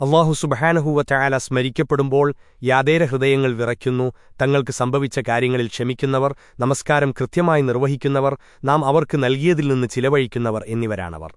അള്ളാഹു സുബഹാനഹൂവറ്റായാല സ്മരിക്കപ്പെടുമ്പോൾ യാതേര ഹൃദയങ്ങൾ വിറയ്ക്കുന്നു. തങ്ങൾക്ക് സംഭവിച്ച കാര്യങ്ങളിൽ ക്ഷമിക്കുന്നവർ നമസ്കാരം കൃത്യമായി നിർവഹിക്കുന്നവർ നാം അവർക്ക് നൽകിയതിൽ നിന്ന് ചിലവഴിക്കുന്നവർ എന്നിവരാണവർ.